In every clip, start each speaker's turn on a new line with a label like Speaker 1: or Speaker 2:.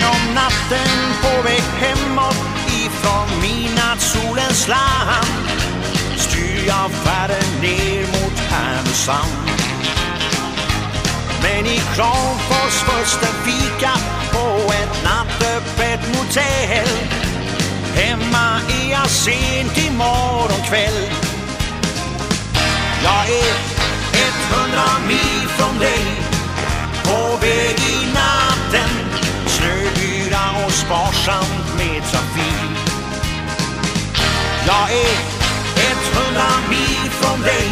Speaker 1: genom natten på väg hemåt ifrån midnattssolens land styr jag färden ner mot Härnösand. Men i Kramfors första fika på ett nattöppet motell. Hemma är jag sent imorgon kväll. Jag är 100 mil från dig. Jag är 100 mil från dig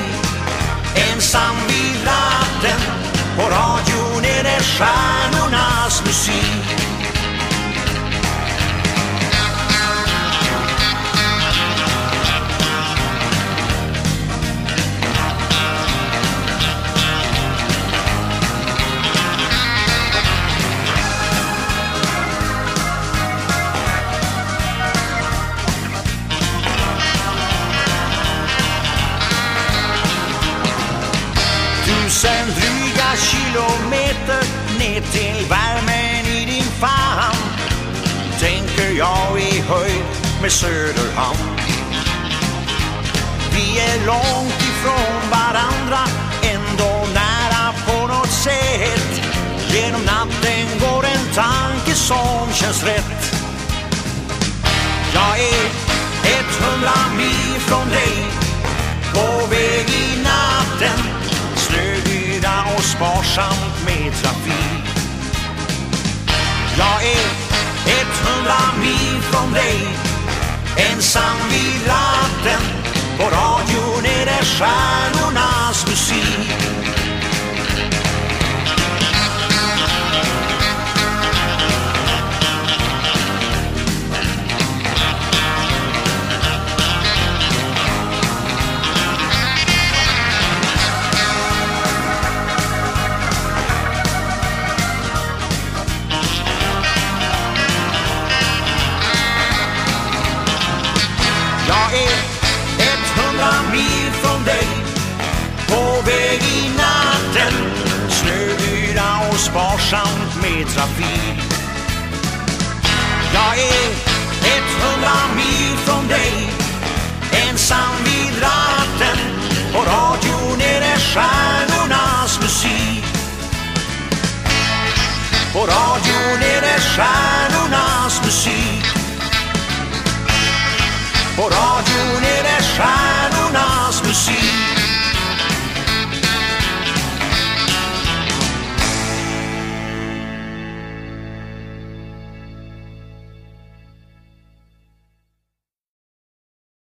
Speaker 1: ensam vid ratten. På radion är det stjärnornas musik. Tusen dryga kilometer ner till värmen i din famn. Tänker jag i höjd med Söderhamn. Vi är långt ifrån varandra ändå nära på något sätt. Genom natten går en tanke som känns rätt. Jag är och sparsamt med trafik. Jag är 100 mil från dig Ensam vid ratten På radion är det stjärnornas musik. Och sparsamt med trafik